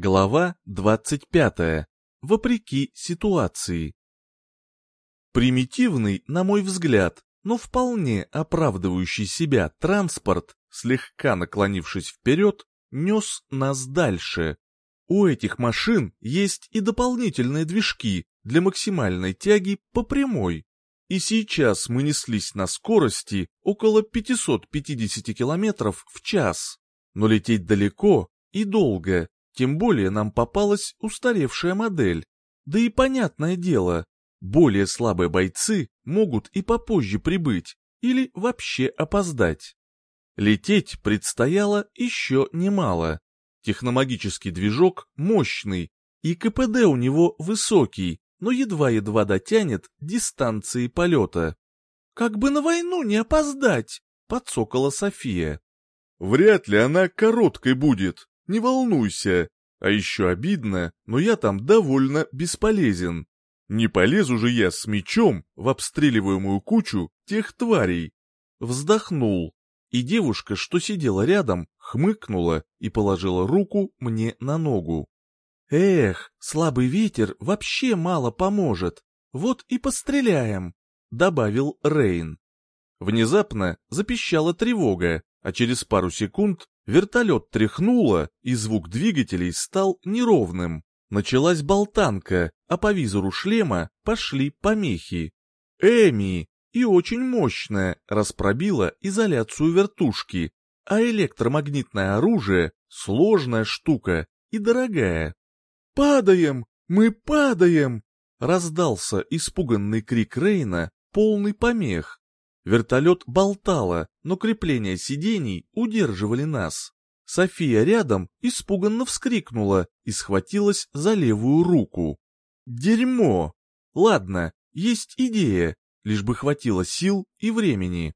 Глава 25. Вопреки ситуации. Примитивный, на мой взгляд, но вполне оправдывающий себя транспорт, слегка наклонившись вперед, нес нас дальше. У этих машин есть и дополнительные движки для максимальной тяги по прямой. И сейчас мы неслись на скорости около 550 км в час. Но лететь далеко и долго тем более нам попалась устаревшая модель. Да и понятное дело, более слабые бойцы могут и попозже прибыть или вообще опоздать. Лететь предстояло еще немало. Техномагический движок мощный, и КПД у него высокий, но едва-едва дотянет дистанции полета. «Как бы на войну не опоздать!» — подсокала София. «Вряд ли она короткой будет», не волнуйся. А еще обидно, но я там довольно бесполезен. Не полезу же я с мечом в обстреливаемую кучу тех тварей. Вздохнул, и девушка, что сидела рядом, хмыкнула и положила руку мне на ногу. «Эх, слабый ветер вообще мало поможет. Вот и постреляем», — добавил Рейн. Внезапно запищала тревога, а через пару секунд Вертолет тряхнуло, и звук двигателей стал неровным. Началась болтанка, а по визору шлема пошли помехи. Эми! И очень мощная, распробила изоляцию вертушки, а электромагнитное оружие — сложная штука и дорогая. «Падаем! Мы падаем!» — раздался испуганный крик Рейна, полный помех. Вертолет болтало, но крепления сидений удерживали нас. София рядом испуганно вскрикнула и схватилась за левую руку. Дерьмо! Ладно, есть идея, лишь бы хватило сил и времени.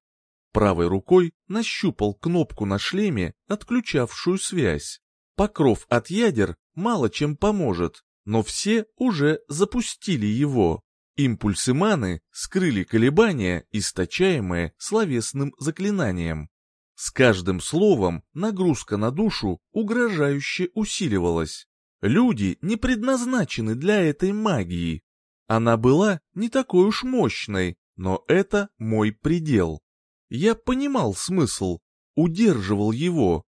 Правой рукой нащупал кнопку на шлеме, отключавшую связь. Покров от ядер мало чем поможет, но все уже запустили его. Импульсы маны скрыли колебания, источаемые словесным заклинанием. С каждым словом нагрузка на душу угрожающе усиливалась. Люди не предназначены для этой магии. Она была не такой уж мощной, но это мой предел. Я понимал смысл, удерживал его.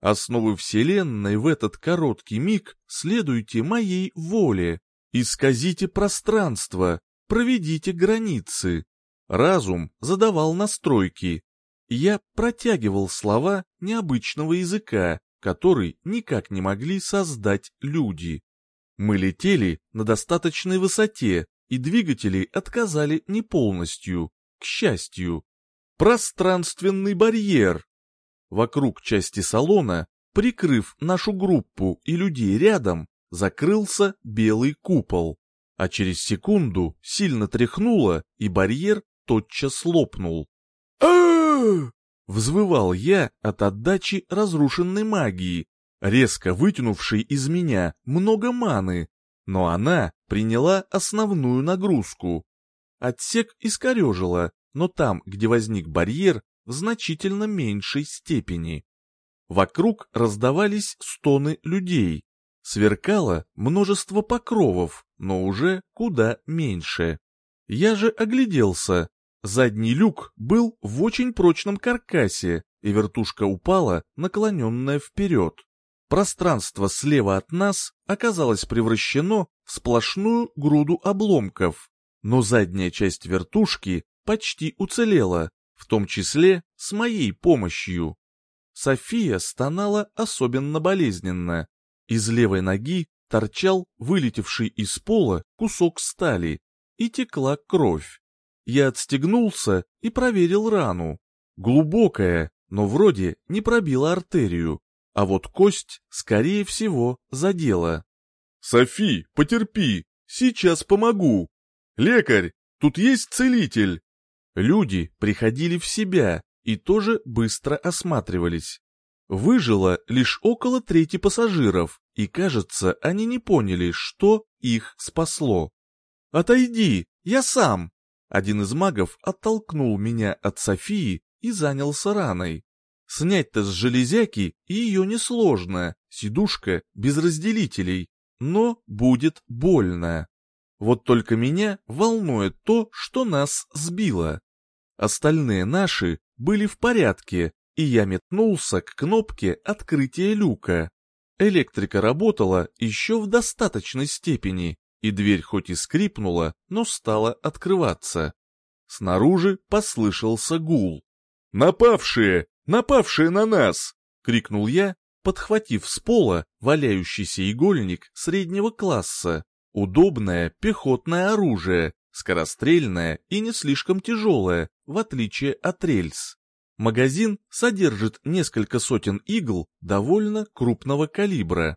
Основы Вселенной в этот короткий миг следуйте моей воле. Исказите пространство, проведите границы. Разум задавал настройки. Я протягивал слова необычного языка, который никак не могли создать люди. Мы летели на достаточной высоте, и двигатели отказали не полностью, к счастью. Пространственный барьер. Вокруг части салона, прикрыв нашу группу и людей рядом, закрылся белый купол, а через секунду сильно тряхнуло, и барьер тотчас лопнул. Взвывал я от отдачи разрушенной магии, резко вытянувшей из меня много маны, но она приняла основную нагрузку. Отсек искорежило, но там, где возник барьер, в значительно меньшей степени. Вокруг раздавались стоны людей, Сверкало множество покровов, но уже куда меньше. Я же огляделся. Задний люк был в очень прочном каркасе, и вертушка упала, наклоненная вперед. Пространство слева от нас оказалось превращено в сплошную груду обломков, но задняя часть вертушки почти уцелела, в том числе с моей помощью. София стонала особенно болезненно, из левой ноги торчал вылетевший из пола кусок стали, и текла кровь. Я отстегнулся и проверил рану. Глубокая, но вроде не пробила артерию, а вот кость, скорее всего, задела. «Софи, потерпи, сейчас помогу. Лекарь, тут есть целитель». Люди приходили в себя и тоже быстро осматривались. Выжило лишь около трети пассажиров, и, кажется, они не поняли, что их спасло. «Отойди, я сам!» Один из магов оттолкнул меня от Софии и занялся раной. Снять-то с железяки ее несложно, сидушка без разделителей, но будет больно. Вот только меня волнует то, что нас сбило. Остальные наши были в порядке, и я метнулся к кнопке открытия люка. Электрика работала еще в достаточной степени, и дверь хоть и скрипнула, но стала открываться. Снаружи послышался гул. «Напавшие! Напавшие на нас!» — крикнул я, подхватив с пола валяющийся игольник среднего класса. Удобное пехотное оружие, скорострельное и не слишком тяжелое, в отличие от рельс. Магазин содержит несколько сотен игл довольно крупного калибра.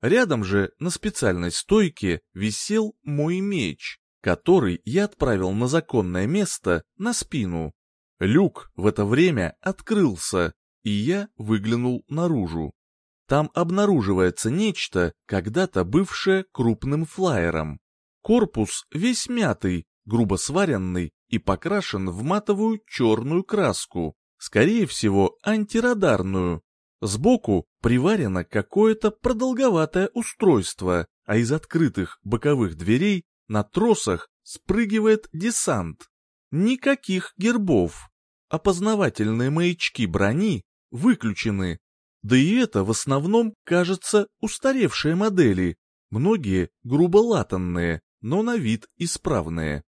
Рядом же на специальной стойке висел мой меч, который я отправил на законное место на спину. Люк в это время открылся, и я выглянул наружу. Там обнаруживается нечто, когда-то бывшее крупным флайером. Корпус весь мятый, грубо сваренный и покрашен в матовую черную краску, скорее всего антирадарную. Сбоку приварено какое-то продолговатое устройство, а из открытых боковых дверей на тросах спрыгивает десант. Никаких гербов. Опознавательные маячки брони выключены. Да и это в основном, кажется, устаревшие модели, многие грубо латанные, но на вид исправные.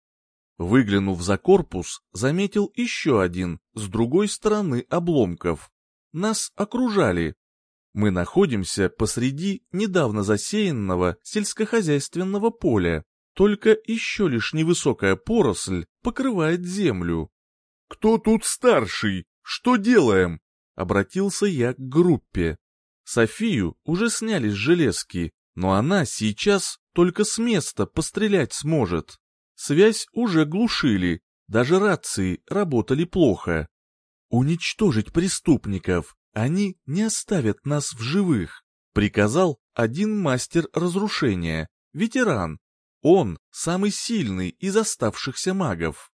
Выглянув за корпус, заметил еще один, с другой стороны обломков. Нас окружали. Мы находимся посреди недавно засеянного сельскохозяйственного поля. Только еще лишь невысокая поросль покрывает землю. «Кто тут старший? Что делаем?» Обратился я к группе. Софию уже сняли с железки, но она сейчас только с места пострелять сможет. Связь уже глушили, даже рации работали плохо. «Уничтожить преступников, они не оставят нас в живых», приказал один мастер разрушения, ветеран, он самый сильный из оставшихся магов.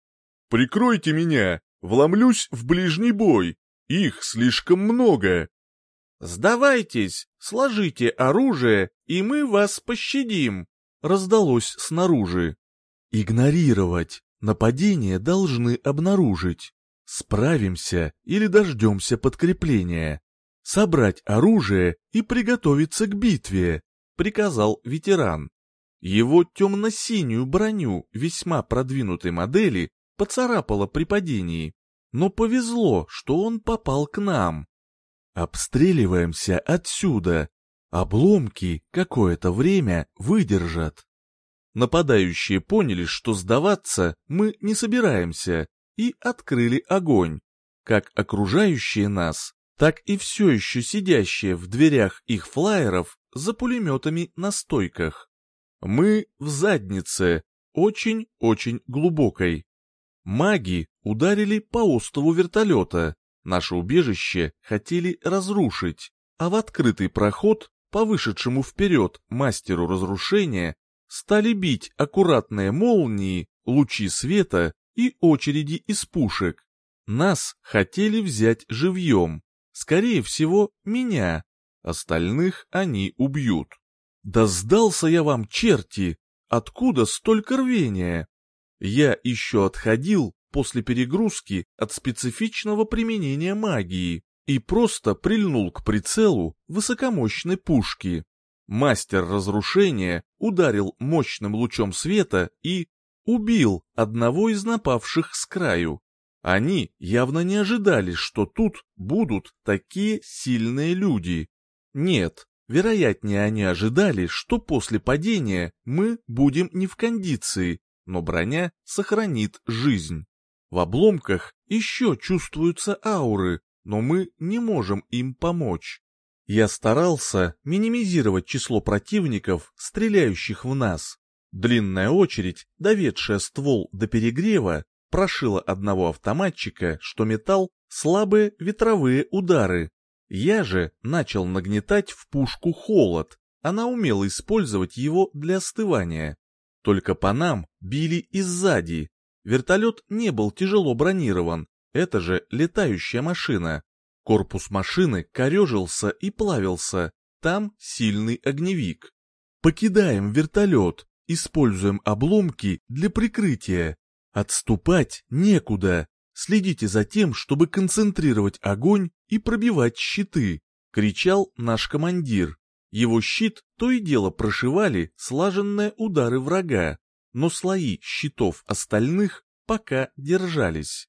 «Прикройте меня! Вломлюсь в ближний бой! Их слишком много!» «Сдавайтесь, сложите оружие, и мы вас пощадим!» раздалось снаружи. «Игнорировать! Нападение должны обнаружить. Справимся или дождемся подкрепления. Собрать оружие и приготовиться к битве», приказал ветеран. Его темно-синюю броню весьма продвинутой модели поцарапало при падении, но повезло, что он попал к нам. Обстреливаемся отсюда. Обломки какое-то время выдержат. Нападающие поняли, что сдаваться мы не собираемся, и открыли огонь. Как окружающие нас, так и все еще сидящие в дверях их флайеров за пулеметами на стойках. Мы в заднице, очень-очень глубокой. Маги ударили по острову вертолета, наше убежище хотели разрушить, а в открытый проход, по вышедшему вперед мастеру разрушения, стали бить аккуратные молнии, лучи света и очереди из пушек. Нас хотели взять живьем, скорее всего, меня, остальных они убьют. Да сдался я вам, черти! Откуда столько рвения? Я еще отходил после перегрузки от специфичного применения магии и просто прильнул к прицелу высокомощной пушки. Мастер разрушения ударил мощным лучом света и убил одного из напавших с краю. Они явно не ожидали, что тут будут такие сильные люди. Нет, Вероятнее, они ожидали, что после падения мы будем не в кондиции, но броня сохранит жизнь. В обломках еще чувствуются ауры, но мы не можем им помочь. Я старался минимизировать число противников, стреляющих в нас. Длинная очередь, доведшая ствол до перегрева, прошила одного автоматчика, что метал слабые ветровые удары, я же начал нагнетать в пушку холод, она умела использовать его для остывания. Только по нам били и сзади. Вертолет не был тяжело бронирован, это же летающая машина. Корпус машины корежился и плавился, там сильный огневик. Покидаем вертолет, используем обломки для прикрытия. Отступать некуда. Следите за тем, чтобы концентрировать огонь и пробивать щиты, кричал наш командир. Его щит то и дело прошивали слаженные удары врага, но слои щитов остальных пока держались.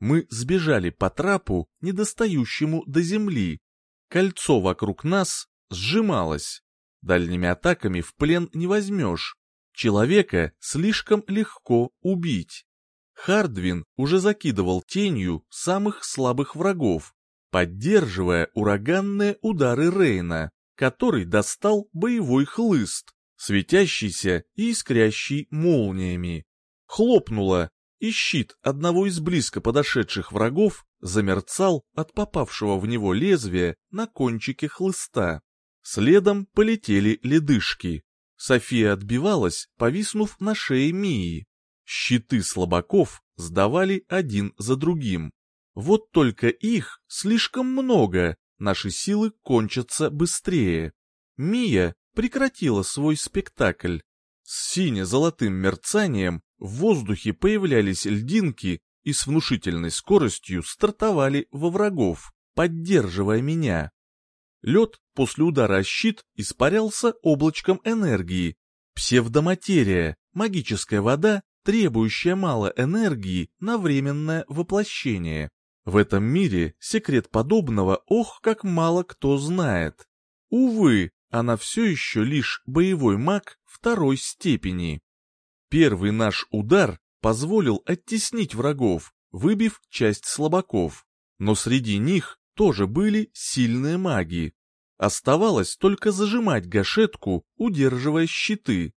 Мы сбежали по трапу, недостающему до земли. Кольцо вокруг нас сжималось. Дальними атаками в плен не возьмешь. Человека слишком легко убить. Хардвин уже закидывал тенью самых слабых врагов, поддерживая ураганные удары Рейна, который достал боевой хлыст, светящийся и искрящий молниями. Хлопнуло, и щит одного из близко подошедших врагов замерцал от попавшего в него лезвия на кончике хлыста. Следом полетели ледышки. София отбивалась, повиснув на шее Мии. Щиты слабаков сдавали один за другим. Вот только их слишком много, наши силы кончатся быстрее. Мия прекратила свой спектакль. С сине-золотым мерцанием в воздухе появлялись льдинки и с внушительной скоростью стартовали во врагов, поддерживая меня. Лед после удара щит испарялся облачком энергии. Псевдоматерия, магическая вода требующая мало энергии на временное воплощение. В этом мире секрет подобного ох как мало кто знает. Увы, она все еще лишь боевой маг второй степени. Первый наш удар позволил оттеснить врагов, выбив часть слабаков, но среди них тоже были сильные маги. Оставалось только зажимать гашетку, удерживая щиты.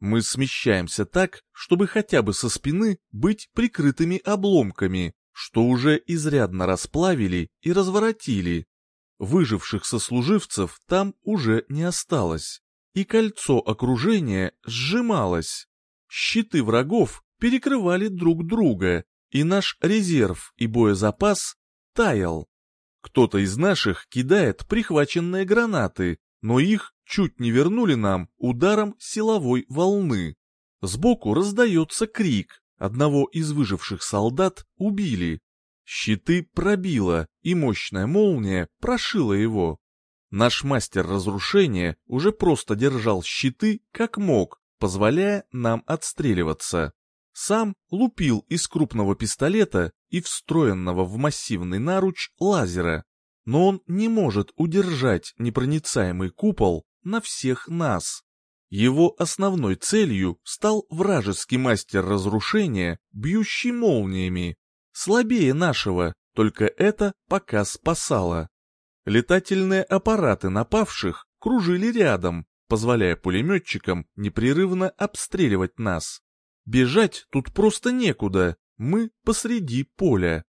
Мы смещаемся так, чтобы хотя бы со спины быть прикрытыми обломками, что уже изрядно расплавили и разворотили. Выживших сослуживцев там уже не осталось, и кольцо окружения сжималось. Щиты врагов перекрывали друг друга, и наш резерв и боезапас таял. Кто-то из наших кидает прихваченные гранаты, но их чуть не вернули нам ударом силовой волны. Сбоку раздается крик, одного из выживших солдат убили. Щиты пробило, и мощная молния прошила его. Наш мастер разрушения уже просто держал щиты как мог, позволяя нам отстреливаться. Сам лупил из крупного пистолета и встроенного в массивный наруч лазера, но он не может удержать непроницаемый купол на всех нас. Его основной целью стал вражеский мастер разрушения, бьющий молниями. Слабее нашего, только это пока спасало. Летательные аппараты напавших кружили рядом, позволяя пулеметчикам непрерывно обстреливать нас. Бежать тут просто некуда, мы посреди поля.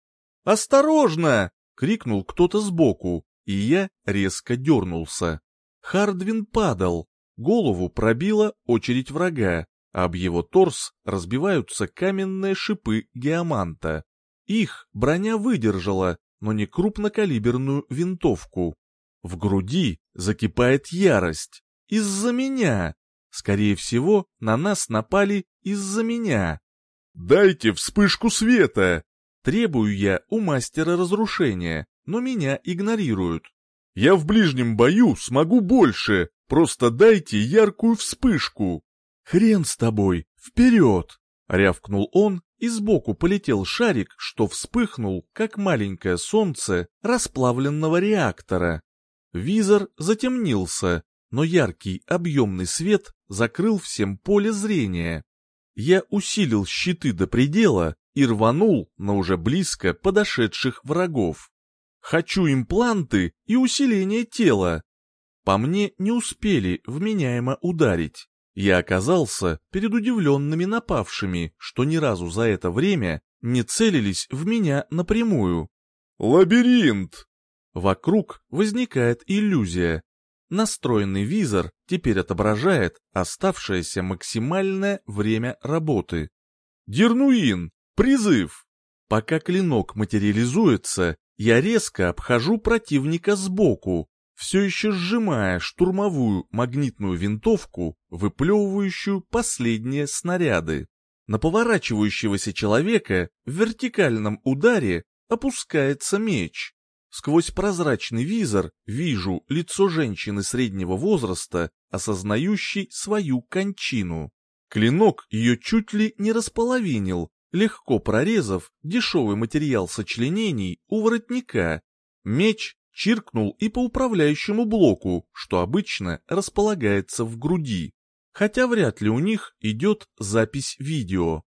«Осторожно!» — крикнул кто-то сбоку, и я резко дернулся. Хардвин падал, голову пробила очередь врага, а об его торс разбиваются каменные шипы геоманта. Их броня выдержала, но не крупнокалиберную винтовку. В груди закипает ярость. Из-за меня. Скорее всего, на нас напали из-за меня. «Дайте вспышку света!» Требую я у мастера разрушения, но меня игнорируют. Я в ближнем бою смогу больше, просто дайте яркую вспышку. Хрен с тобой, вперед! Рявкнул он, и сбоку полетел шарик, что вспыхнул, как маленькое солнце расплавленного реактора. Визор затемнился, но яркий объемный свет закрыл всем поле зрения. Я усилил щиты до предела и рванул на уже близко подошедших врагов. Хочу импланты и усиление тела. По мне не успели вменяемо ударить. Я оказался перед удивленными напавшими, что ни разу за это время не целились в меня напрямую. «Лабиринт!» Вокруг возникает иллюзия. Настроенный визор теперь отображает оставшееся максимальное время работы. «Дернуин! Призыв!» Пока клинок материализуется, я резко обхожу противника сбоку, все еще сжимая штурмовую магнитную винтовку, выплевывающую последние снаряды. На поворачивающегося человека в вертикальном ударе опускается меч. Сквозь прозрачный визор вижу лицо женщины среднего возраста, осознающей свою кончину. Клинок ее чуть ли не располовинил, легко прорезав дешевый материал сочленений у воротника. Меч чиркнул и по управляющему блоку, что обычно располагается в груди. Хотя вряд ли у них идет запись видео.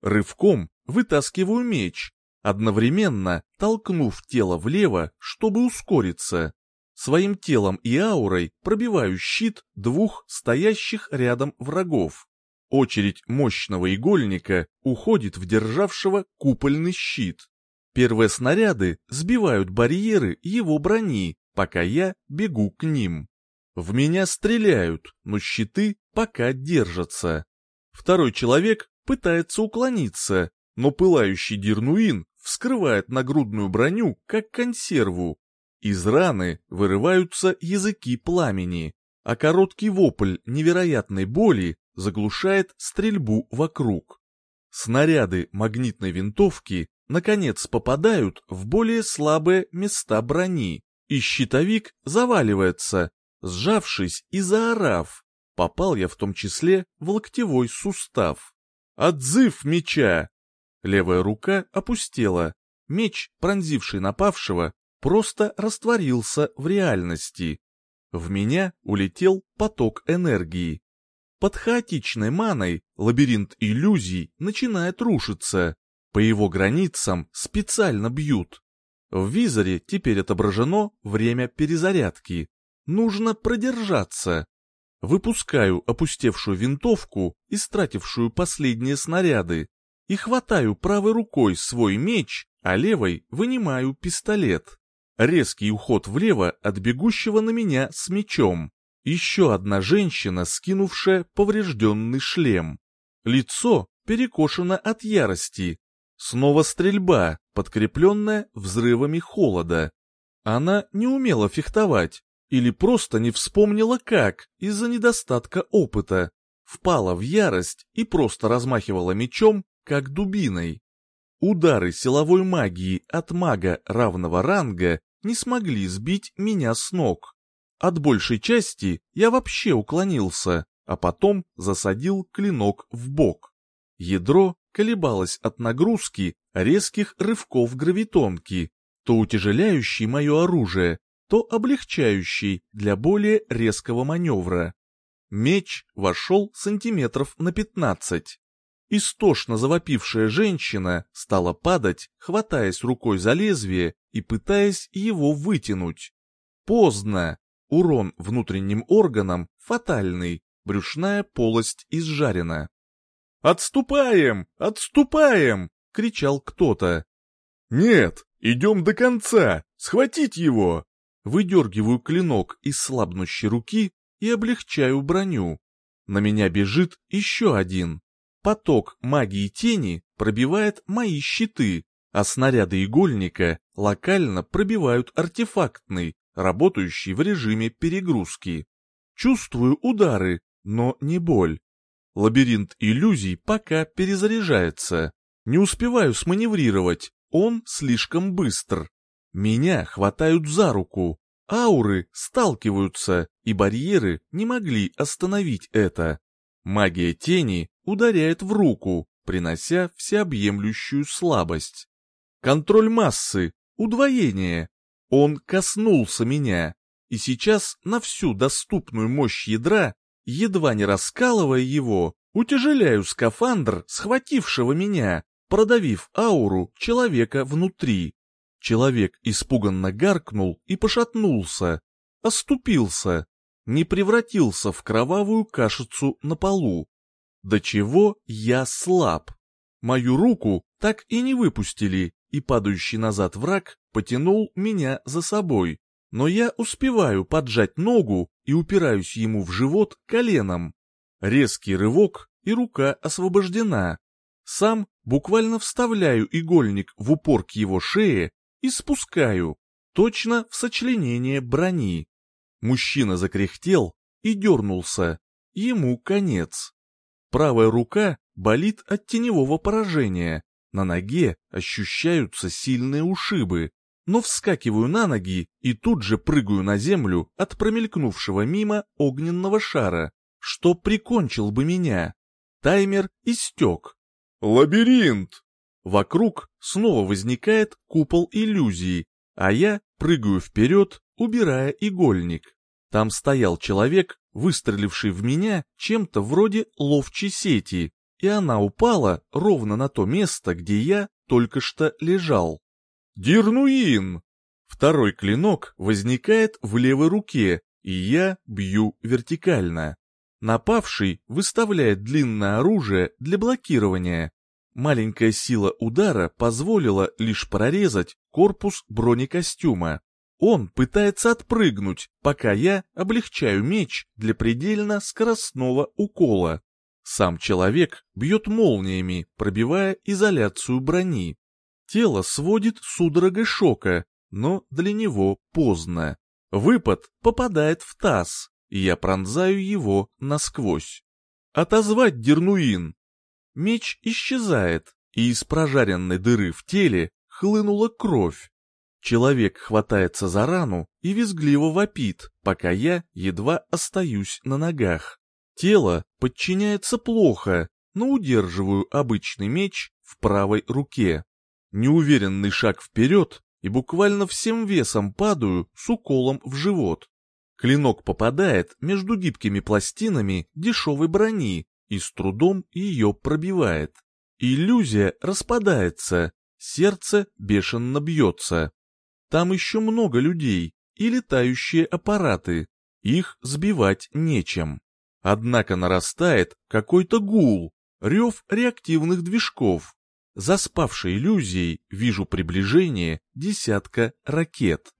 Рывком вытаскиваю меч, одновременно толкнув тело влево, чтобы ускориться. Своим телом и аурой пробиваю щит двух стоящих рядом врагов. Очередь мощного игольника уходит в державшего купольный щит. Первые снаряды сбивают барьеры его брони, пока я бегу к ним. В меня стреляют, но щиты пока держатся. Второй человек пытается уклониться, но пылающий дирнуин вскрывает нагрудную броню, как консерву. Из раны вырываются языки пламени, а короткий вопль невероятной боли заглушает стрельбу вокруг. Снаряды магнитной винтовки наконец попадают в более слабые места брони, и щитовик заваливается, сжавшись и заорав. Попал я в том числе в локтевой сустав. Отзыв меча! Левая рука опустела. Меч, пронзивший напавшего, просто растворился в реальности. В меня улетел поток энергии. Под хаотичной маной лабиринт иллюзий начинает рушиться. По его границам специально бьют. В визоре теперь отображено время перезарядки. Нужно продержаться. Выпускаю опустевшую винтовку, истратившую последние снаряды, и хватаю правой рукой свой меч, а левой вынимаю пистолет. Резкий уход влево от бегущего на меня с мечом. Еще одна женщина, скинувшая поврежденный шлем. Лицо перекошено от ярости. Снова стрельба, подкрепленная взрывами холода. Она не умела фехтовать или просто не вспомнила как из-за недостатка опыта. Впала в ярость и просто размахивала мечом, как дубиной. Удары силовой магии от мага равного ранга не смогли сбить меня с ног. От большей части я вообще уклонился, а потом засадил клинок в бок. Ядро колебалось от нагрузки резких рывков гравитонки, то утяжеляющий мое оружие, то облегчающий для более резкого маневра. Меч вошел сантиметров на пятнадцать. Истошно завопившая женщина стала падать, хватаясь рукой за лезвие и пытаясь его вытянуть. Поздно. Урон внутренним органам фатальный, брюшная полость изжарена. «Отступаем! Отступаем!» — кричал кто-то. «Нет, идем до конца! Схватить его!» Выдергиваю клинок из слабнущей руки и облегчаю броню. На меня бежит еще один. Поток магии тени пробивает мои щиты, а снаряды игольника локально пробивают артефактный, работающий в режиме перегрузки. Чувствую удары, но не боль. Лабиринт иллюзий пока перезаряжается. Не успеваю сманеврировать, он слишком быстр. Меня хватают за руку. Ауры сталкиваются, и барьеры не могли остановить это. Магия тени ударяет в руку, принося всеобъемлющую слабость. Контроль массы, удвоение, он коснулся меня, и сейчас на всю доступную мощь ядра, едва не раскалывая его, утяжеляю скафандр, схватившего меня, продавив ауру человека внутри. Человек испуганно гаркнул и пошатнулся, оступился, не превратился в кровавую кашицу на полу. До чего я слаб. Мою руку так и не выпустили, и падающий назад враг потянул меня за собой, но я успеваю поджать ногу и упираюсь ему в живот коленом. Резкий рывок, и рука освобождена. Сам буквально вставляю игольник в упор к его шее и спускаю, точно в сочленение брони. Мужчина закряхтел и дернулся. Ему конец. Правая рука болит от теневого поражения. На ноге ощущаются сильные ушибы. Но вскакиваю на ноги и тут же прыгаю на землю от промелькнувшего мимо огненного шара, что прикончил бы меня. Таймер истек. Лабиринт! Вокруг снова возникает купол иллюзии, а я прыгаю вперед, убирая игольник. Там стоял человек, выстреливший в меня чем-то вроде ловчей сети, и она упала ровно на то место, где я только что лежал. Дирнуин! Второй клинок возникает в левой руке, и я бью вертикально. Напавший выставляет длинное оружие для блокирования. Маленькая сила удара позволила лишь прорезать корпус бронекостюма. Он пытается отпрыгнуть, пока я облегчаю меч для предельно скоростного укола. Сам человек бьет молниями, пробивая изоляцию брони. Тело сводит судорогой шока, но для него поздно. Выпад попадает в таз, и я пронзаю его насквозь. Отозвать Дернуин. Меч исчезает, и из прожаренной дыры в теле хлынула кровь. Человек хватается за рану и визгливо вопит, пока я едва остаюсь на ногах. Тело подчиняется плохо, но удерживаю обычный меч в правой руке. Неуверенный шаг вперед и буквально всем весом падаю с уколом в живот. Клинок попадает между гибкими пластинами дешевой брони и с трудом ее пробивает. Иллюзия распадается, сердце бешено бьется. Там еще много людей и летающие аппараты, их сбивать нечем. Однако нарастает какой-то гул, рев реактивных движков. За спавшей иллюзией вижу приближение десятка ракет.